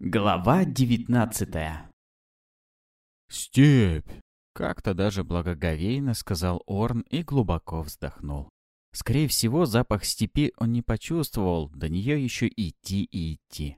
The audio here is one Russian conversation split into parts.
Глава 19 «Степь!» — как-то даже благоговейно сказал Орн и глубоко вздохнул. Скорее всего, запах степи он не почувствовал, до нее еще идти и идти.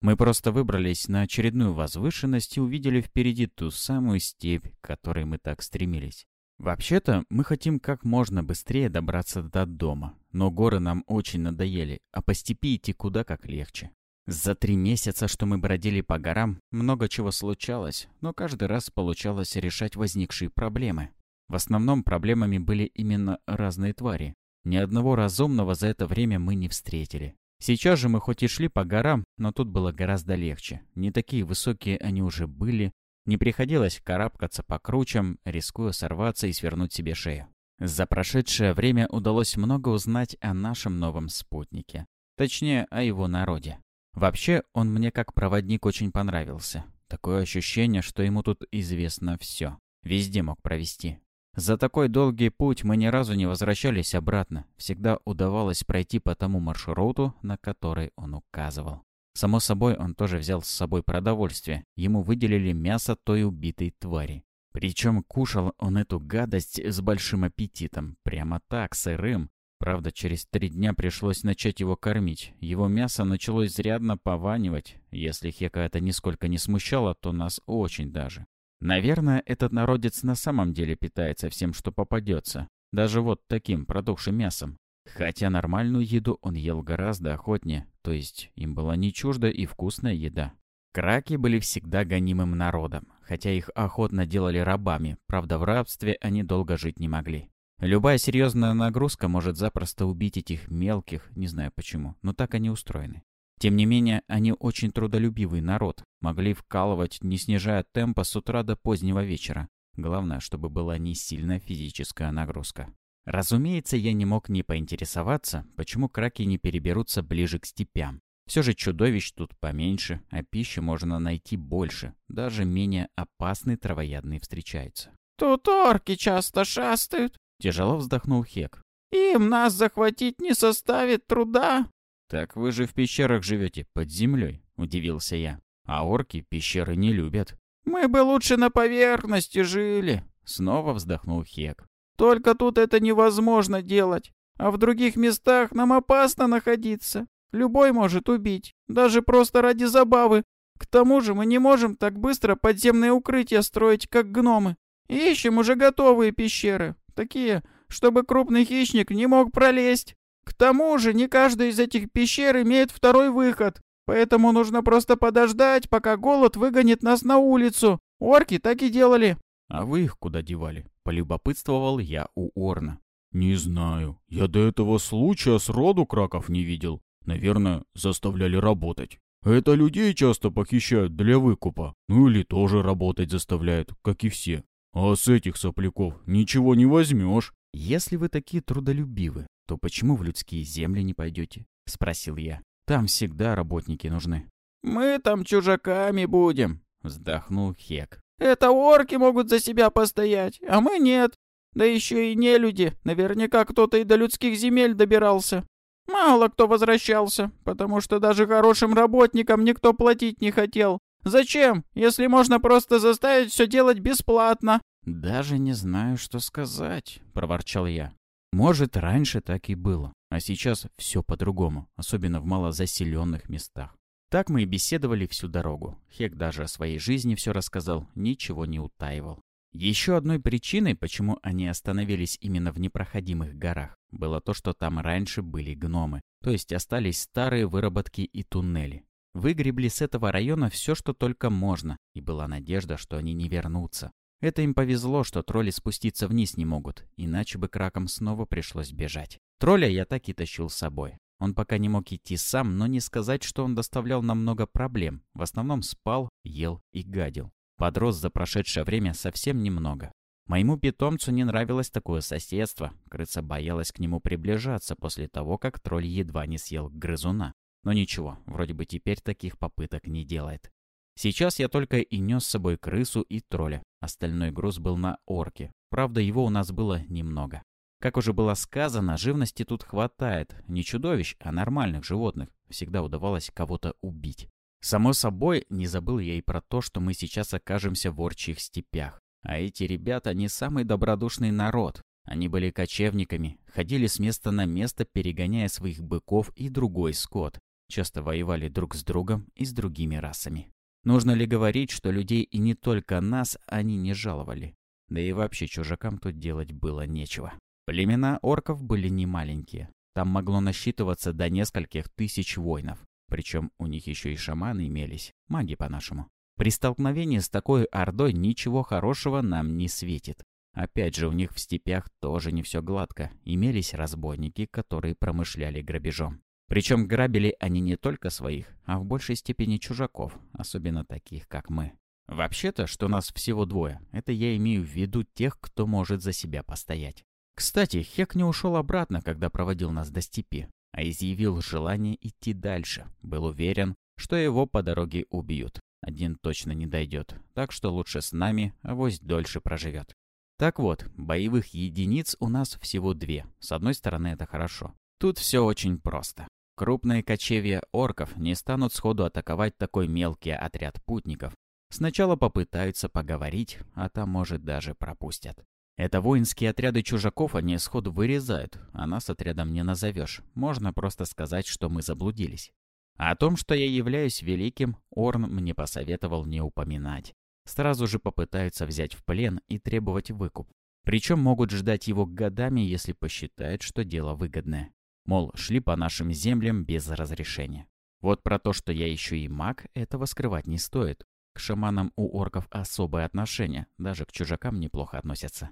Мы просто выбрались на очередную возвышенность и увидели впереди ту самую степь, к которой мы так стремились. Вообще-то, мы хотим как можно быстрее добраться до дома, но горы нам очень надоели, а по степи идти куда как легче. За три месяца, что мы бродили по горам, много чего случалось, но каждый раз получалось решать возникшие проблемы. В основном проблемами были именно разные твари. Ни одного разумного за это время мы не встретили. Сейчас же мы хоть и шли по горам, но тут было гораздо легче. Не такие высокие они уже были, не приходилось карабкаться по кручам, рискуя сорваться и свернуть себе шею. За прошедшее время удалось много узнать о нашем новом спутнике. Точнее, о его народе. Вообще, он мне как проводник очень понравился. Такое ощущение, что ему тут известно все. Везде мог провести. За такой долгий путь мы ни разу не возвращались обратно. Всегда удавалось пройти по тому маршруту, на который он указывал. Само собой, он тоже взял с собой продовольствие. Ему выделили мясо той убитой твари. Причем кушал он эту гадость с большим аппетитом. Прямо так, сырым. Правда, через три дня пришлось начать его кормить. Его мясо начало изрядно пованивать. Если Хека это нисколько не смущало, то нас очень даже. Наверное, этот народец на самом деле питается всем, что попадется. Даже вот таким продохшим мясом. Хотя нормальную еду он ел гораздо охотнее, то есть им была не чужда и вкусная еда. Краки были всегда гонимым народом, хотя их охотно делали рабами, правда в рабстве они долго жить не могли. Любая серьезная нагрузка может запросто убить этих мелких, не знаю почему, но так они устроены. Тем не менее, они очень трудолюбивый народ, могли вкалывать, не снижая темпа с утра до позднего вечера. Главное, чтобы была не сильная физическая нагрузка. Разумеется, я не мог не поинтересоваться, почему краки не переберутся ближе к степям. Все же чудовищ тут поменьше, а пищи можно найти больше. Даже менее опасные травоядные встречаются. «Тут орки часто шастают», Тяжело вздохнул Хек. «Им нас захватить не составит труда». «Так вы же в пещерах живете, под землей», — удивился я. «А орки пещеры не любят». «Мы бы лучше на поверхности жили», — снова вздохнул Хек. «Только тут это невозможно делать, а в других местах нам опасно находиться. Любой может убить, даже просто ради забавы. К тому же мы не можем так быстро подземные укрытия строить, как гномы. Ищем уже готовые пещеры, такие, чтобы крупный хищник не мог пролезть. К тому же не каждая из этих пещер имеет второй выход, поэтому нужно просто подождать, пока голод выгонит нас на улицу. Орки так и делали. А вы их куда девали? Полюбопытствовал я у Орна. Не знаю. Я до этого случая с роду краков не видел. Наверное, заставляли работать. Это людей часто похищают для выкупа. Ну или тоже работать заставляют, как и все. А с этих сопляков ничего не возьмешь. Если вы такие трудолюбивы, то почему в людские земли не пойдете? Спросил я. Там всегда работники нужны. Мы там чужаками будем, вздохнул Хек. Это орки могут за себя постоять, а мы нет. Да еще и не люди. Наверняка кто-то и до людских земель добирался. Мало кто возвращался, потому что даже хорошим работникам никто платить не хотел. Зачем, если можно просто заставить все делать бесплатно?» «Даже не знаю, что сказать», — проворчал я. «Может, раньше так и было, а сейчас все по-другому, особенно в малозаселенных местах». Так мы и беседовали всю дорогу. Хек даже о своей жизни все рассказал, ничего не утаивал. Еще одной причиной, почему они остановились именно в непроходимых горах, было то, что там раньше были гномы, то есть остались старые выработки и туннели. Выгребли с этого района все, что только можно, и была надежда, что они не вернутся. Это им повезло, что тролли спуститься вниз не могут, иначе бы кракам снова пришлось бежать. Тролля я так и тащил с собой. Он пока не мог идти сам, но не сказать, что он доставлял нам много проблем. В основном спал, ел и гадил. Подрос за прошедшее время совсем немного. Моему питомцу не нравилось такое соседство. Крыса боялась к нему приближаться после того, как тролль едва не съел грызуна. Но ничего, вроде бы теперь таких попыток не делает. Сейчас я только и нес с собой крысу и тролля. Остальной груз был на орке. Правда, его у нас было немного. Как уже было сказано, живности тут хватает. Не чудовищ, а нормальных животных. Всегда удавалось кого-то убить. Само собой, не забыл я и про то, что мы сейчас окажемся в орчих степях. А эти ребята не самый добродушный народ. Они были кочевниками, ходили с места на место, перегоняя своих быков и другой скот. Часто воевали друг с другом и с другими расами. Нужно ли говорить, что людей и не только нас они не жаловали? Да и вообще чужакам тут делать было нечего. Племена орков были немаленькие. Там могло насчитываться до нескольких тысяч воинов. Причем у них еще и шаманы имелись, маги по-нашему. При столкновении с такой ордой ничего хорошего нам не светит. Опять же, у них в степях тоже не все гладко. Имелись разбойники, которые промышляли грабежом. Причем грабили они не только своих, а в большей степени чужаков, особенно таких, как мы. Вообще-то, что нас всего двое, это я имею в виду тех, кто может за себя постоять. Кстати, Хек не ушел обратно, когда проводил нас до степи а изъявил желание идти дальше. Был уверен, что его по дороге убьют. Один точно не дойдет, так что лучше с нами, а авось дольше проживет. Так вот, боевых единиц у нас всего две. С одной стороны, это хорошо. Тут все очень просто. Крупные кочевья орков не станут сходу атаковать такой мелкий отряд путников. Сначала попытаются поговорить, а там, может, даже пропустят. Это воинские отряды чужаков они сходу вырезают, а нас отрядом не назовешь. Можно просто сказать, что мы заблудились. А о том, что я являюсь великим, Орн мне посоветовал не упоминать. Сразу же попытаются взять в плен и требовать выкуп. Причем могут ждать его годами, если посчитают, что дело выгодное. Мол, шли по нашим землям без разрешения. Вот про то, что я еще и маг, этого скрывать не стоит. К шаманам у орков особое отношение, даже к чужакам неплохо относятся.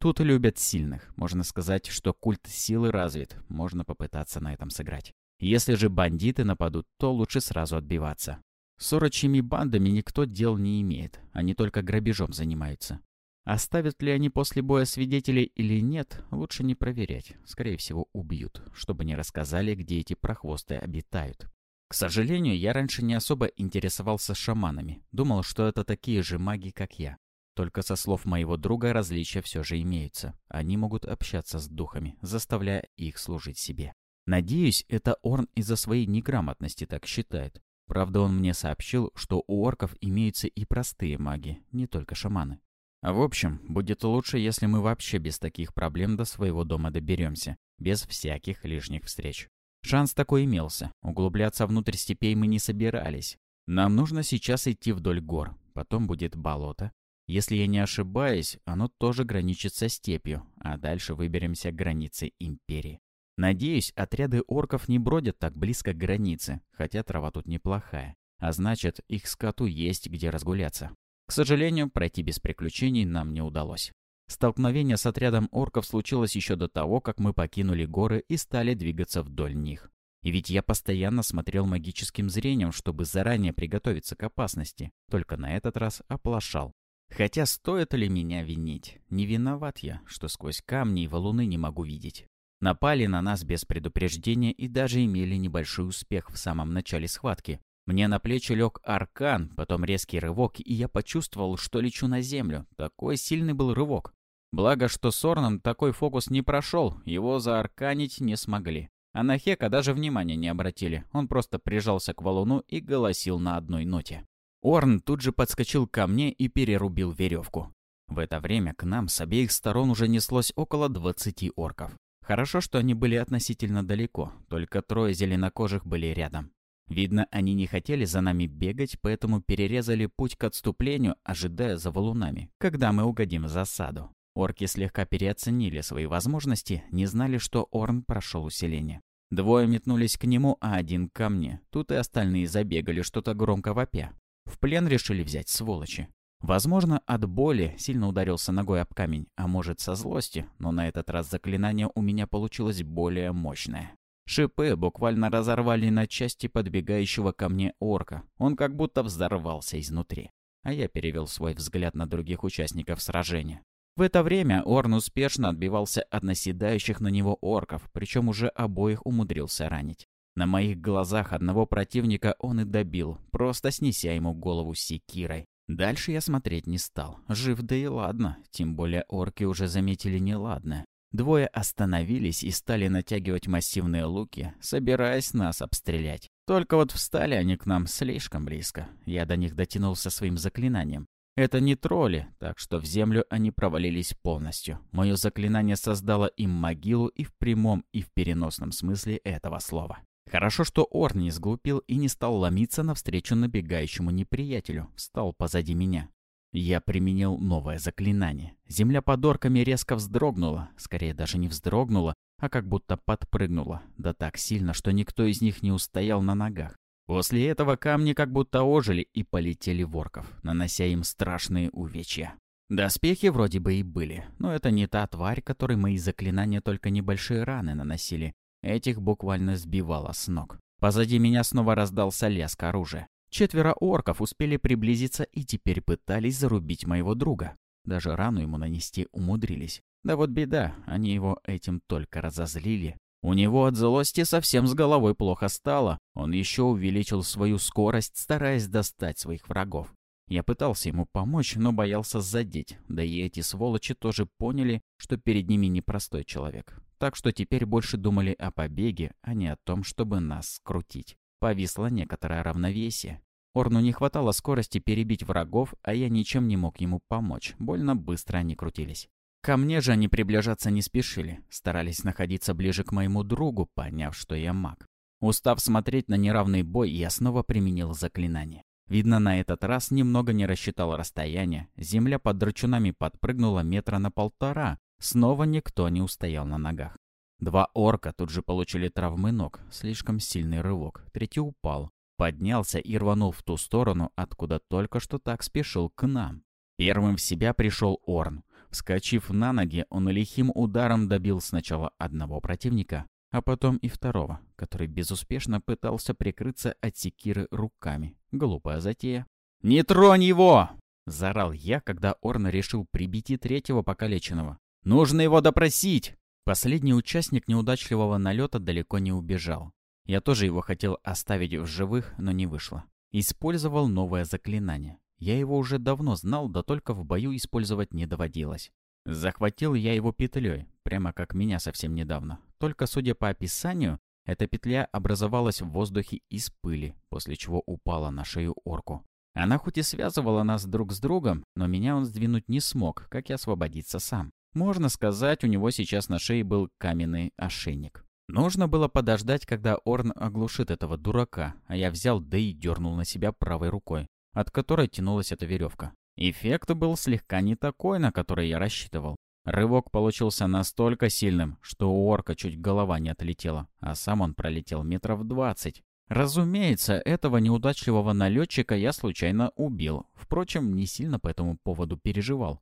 Тут любят сильных. Можно сказать, что культ силы развит. Можно попытаться на этом сыграть. Если же бандиты нападут, то лучше сразу отбиваться. С орочьими бандами никто дел не имеет. Они только грабежом занимаются. Оставят ли они после боя свидетелей или нет, лучше не проверять. Скорее всего, убьют, чтобы не рассказали, где эти прохвосты обитают. К сожалению, я раньше не особо интересовался шаманами. Думал, что это такие же маги, как я. Только со слов моего друга различия все же имеются. Они могут общаться с духами, заставляя их служить себе. Надеюсь, это Орн из-за своей неграмотности так считает. Правда, он мне сообщил, что у орков имеются и простые маги, не только шаманы. А в общем, будет лучше, если мы вообще без таких проблем до своего дома доберемся, без всяких лишних встреч. Шанс такой имелся. Углубляться внутрь степей мы не собирались. Нам нужно сейчас идти вдоль гор. Потом будет болото, если я не ошибаюсь, оно тоже граничит со степью, а дальше выберемся к границе Империи. Надеюсь, отряды орков не бродят так близко к границе, хотя трава тут неплохая. А значит, их скоту есть где разгуляться. К сожалению, пройти без приключений нам не удалось. Столкновение с отрядом орков случилось еще до того, как мы покинули горы и стали двигаться вдоль них. И ведь я постоянно смотрел магическим зрением, чтобы заранее приготовиться к опасности, только на этот раз оплошал. Хотя стоит ли меня винить? Не виноват я, что сквозь камни и валуны не могу видеть. Напали на нас без предупреждения и даже имели небольшой успех в самом начале схватки. Мне на плечи лег аркан, потом резкий рывок, и я почувствовал, что лечу на землю. Такой сильный был рывок. Благо, что с Орном такой фокус не прошел, его заарканить не смогли. А на Хека даже внимания не обратили, он просто прижался к валуну и голосил на одной ноте. Орн тут же подскочил ко мне и перерубил веревку. В это время к нам с обеих сторон уже неслось около 20 орков. Хорошо, что они были относительно далеко, только трое зеленокожих были рядом. Видно, они не хотели за нами бегать, поэтому перерезали путь к отступлению, ожидая за валунами, когда мы угодим в засаду. Орки слегка переоценили свои возможности, не знали, что Орн прошел усиление. Двое метнулись к нему, а один ко мне. Тут и остальные забегали, что-то громко вопя. В плен решили взять сволочи. Возможно, от боли сильно ударился ногой об камень, а может со злости, но на этот раз заклинание у меня получилось более мощное. Шипы буквально разорвали на части подбегающего ко мне орка. Он как будто взорвался изнутри. А я перевел свой взгляд на других участников сражения. В это время Орн успешно отбивался от наседающих на него орков, причем уже обоих умудрился ранить. На моих глазах одного противника он и добил, просто снеся ему голову секирой. Дальше я смотреть не стал. Жив да и ладно, тем более орки уже заметили неладное. Двое остановились и стали натягивать массивные луки, собираясь нас обстрелять. Только вот встали они к нам слишком близко. Я до них дотянулся своим заклинанием. Это не тролли, так что в землю они провалились полностью. Мое заклинание создало им могилу и в прямом, и в переносном смысле этого слова. Хорошо, что Орн не сглупил и не стал ломиться навстречу набегающему неприятелю, встал позади меня. Я применил новое заклинание. Земля под орками резко вздрогнула, скорее даже не вздрогнула, а как будто подпрыгнула, да так сильно, что никто из них не устоял на ногах. После этого камни как будто ожили и полетели в орков, нанося им страшные увечья. Доспехи вроде бы и были, но это не та тварь, которой мои заклинания только небольшие раны наносили. Этих буквально сбивало с ног. Позади меня снова раздался лязг оружия. Четверо орков успели приблизиться и теперь пытались зарубить моего друга. Даже рану ему нанести умудрились. Да вот беда, они его этим только разозлили, у него от злости совсем с головой плохо стало. Он еще увеличил свою скорость, стараясь достать своих врагов. Я пытался ему помочь, но боялся задеть. Да и эти сволочи тоже поняли, что перед ними непростой человек. Так что теперь больше думали о побеге, а не о том, чтобы нас скрутить. Повисло некоторое равновесие. Орну не хватало скорости перебить врагов, а я ничем не мог ему помочь. Больно быстро они крутились. Ко мне же они приближаться не спешили, старались находиться ближе к моему другу, поняв, что я маг. Устав смотреть на неравный бой, я снова применил заклинание. Видно, на этот раз немного не рассчитал расстояние. Земля под драчунами подпрыгнула метра на полтора. Снова никто не устоял на ногах. Два орка тут же получили травмы ног. Слишком сильный рывок. Третий упал. Поднялся и рванул в ту сторону, откуда только что так спешил к нам. Первым в себя пришел Орн. Вскочив на ноги, он лихим ударом добил сначала одного противника, а потом и второго, который безуспешно пытался прикрыться от секиры руками. Глупая затея. «Не тронь его!» — заорал я, когда Орн решил прибить и третьего покалеченного. «Нужно его допросить!» Последний участник неудачливого налета далеко не убежал. Я тоже его хотел оставить в живых, но не вышло. Использовал новое заклинание. Я его уже давно знал, да только в бою использовать не доводилось. Захватил я его петлей, прямо как меня совсем недавно. Только, судя по описанию, эта петля образовалась в воздухе из пыли, после чего упала на шею орку. Она хоть и связывала нас друг с другом, но меня он сдвинуть не смог, как и освободиться сам. Можно сказать, у него сейчас на шее был каменный ошейник. Нужно было подождать, когда Орн оглушит этого дурака, а я взял да и дернул на себя правой рукой от которой тянулась эта веревка. Эффект был слегка не такой, на который я рассчитывал. Рывок получился настолько сильным, что у орка чуть голова не отлетела, а сам он пролетел метров двадцать. Разумеется, этого неудачливого налетчика я случайно убил. Впрочем, не сильно по этому поводу переживал.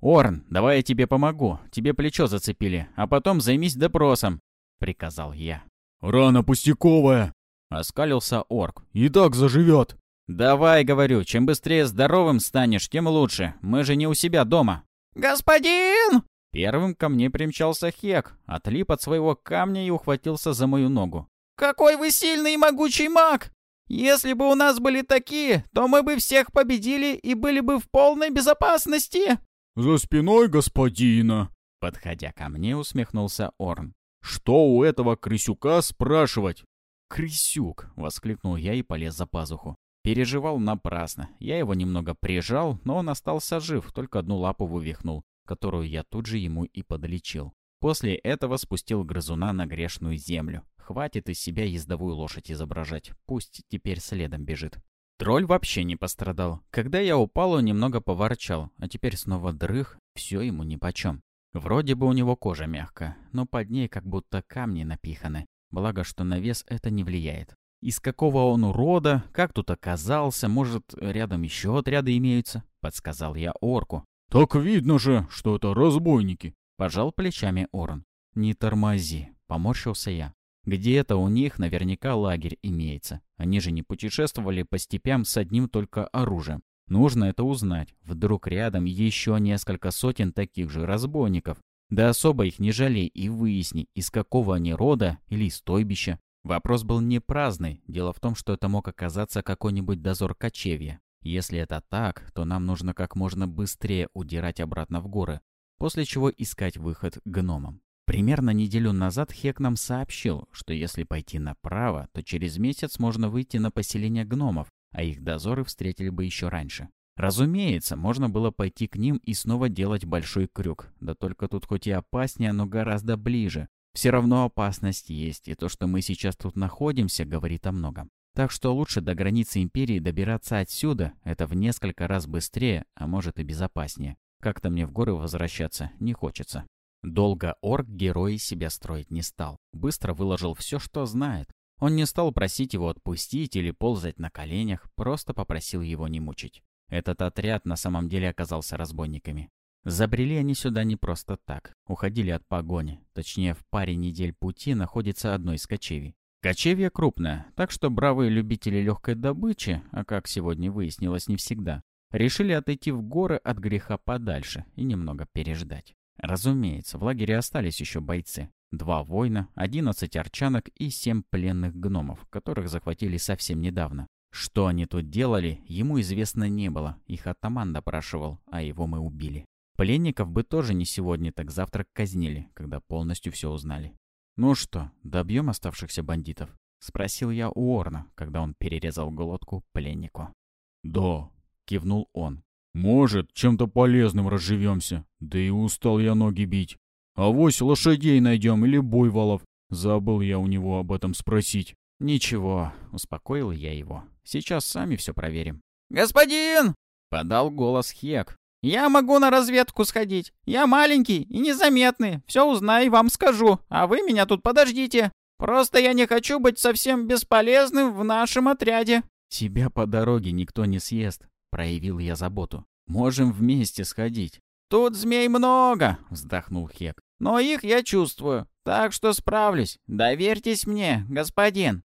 «Орн, давай я тебе помогу. Тебе плечо зацепили, а потом займись допросом», — приказал я. «Рана пустяковая!» — оскалился орк. «И так заживет!» «Давай, говорю, чем быстрее здоровым станешь, тем лучше. Мы же не у себя дома». «Господин!» Первым ко мне примчался Хек, отлип от своего камня и ухватился за мою ногу. «Какой вы сильный и могучий маг! Если бы у нас были такие, то мы бы всех победили и были бы в полной безопасности!» «За спиной господина!» Подходя ко мне, усмехнулся Орн. «Что у этого крысюка спрашивать?» «Крысюк!» — воскликнул я и полез за пазуху. Переживал напрасно. Я его немного прижал, но он остался жив, только одну лапу вывихнул, которую я тут же ему и подлечил. После этого спустил грызуна на грешную землю. Хватит из себя ездовую лошадь изображать, пусть теперь следом бежит. Тролль вообще не пострадал. Когда я упал, он немного поворчал, а теперь снова дрых, все ему нипочем. Вроде бы у него кожа мягкая, но под ней как будто камни напиханы. Благо, что на вес это не влияет. Из какого он урода, как тут оказался, может, рядом еще отряды имеются? Подсказал я орку. Так видно же, что это разбойники. Пожал плечами Орн. Не тормози, поморщился я. Где-то у них наверняка лагерь имеется. Они же не путешествовали по степям с одним только оружием. Нужно это узнать. Вдруг рядом еще несколько сотен таких же разбойников. Да особо их не жалей и выясни, из какого они рода или стойбища. Вопрос был не праздный. Дело в том, что это мог оказаться какой-нибудь дозор кочевья. Если это так, то нам нужно как можно быстрее удирать обратно в горы, после чего искать выход гномам. Примерно неделю назад Хек нам сообщил, что если пойти направо, то через месяц можно выйти на поселение гномов, а их дозоры встретили бы еще раньше. Разумеется, можно было пойти к ним и снова делать большой крюк. Да только тут хоть и опаснее, но гораздо ближе. Все равно опасность есть, и то, что мы сейчас тут находимся, говорит о многом. Так что лучше до границы Империи добираться отсюда, это в несколько раз быстрее, а может и безопаснее. Как-то мне в горы возвращаться не хочется. Долго орк герой себя строить не стал. Быстро выложил все, что знает. Он не стал просить его отпустить или ползать на коленях, просто попросил его не мучить. Этот отряд на самом деле оказался разбойниками. Забрели они сюда не просто так. Уходили от погони. Точнее, в паре недель пути находится одно из кочевий. Кочевье крупное, так что бравые любители легкой добычи, а как сегодня выяснилось не всегда, решили отойти в горы от греха подальше и немного переждать. Разумеется, в лагере остались еще бойцы. Два воина, одиннадцать арчанок и семь пленных гномов, которых захватили совсем недавно. Что они тут делали, ему известно не было. Их атаман допрашивал, а его мы убили. Пленников бы тоже не сегодня, так завтра казнили, когда полностью все узнали. «Ну что, добьем оставшихся бандитов?» — спросил я у Орна, когда он перерезал глотку пленнику. «Да», — кивнул он. «Может, чем-то полезным разживемся. Да и устал я ноги бить. А вось лошадей найдем или буйволов. Забыл я у него об этом спросить». «Ничего», — успокоил я его. Сейчас сами все проверим». «Господин!» — подал голос Хек. «Я могу на разведку сходить. Я маленький и незаметный. Все узнаю и вам скажу. А вы меня тут подождите. Просто я не хочу быть совсем бесполезным в нашем отряде». «Тебя по дороге никто не съест», — проявил я заботу. «Можем вместе сходить». «Тут змей много», — вздохнул Хек. «Но их я чувствую, так что справлюсь. Доверьтесь мне, господин».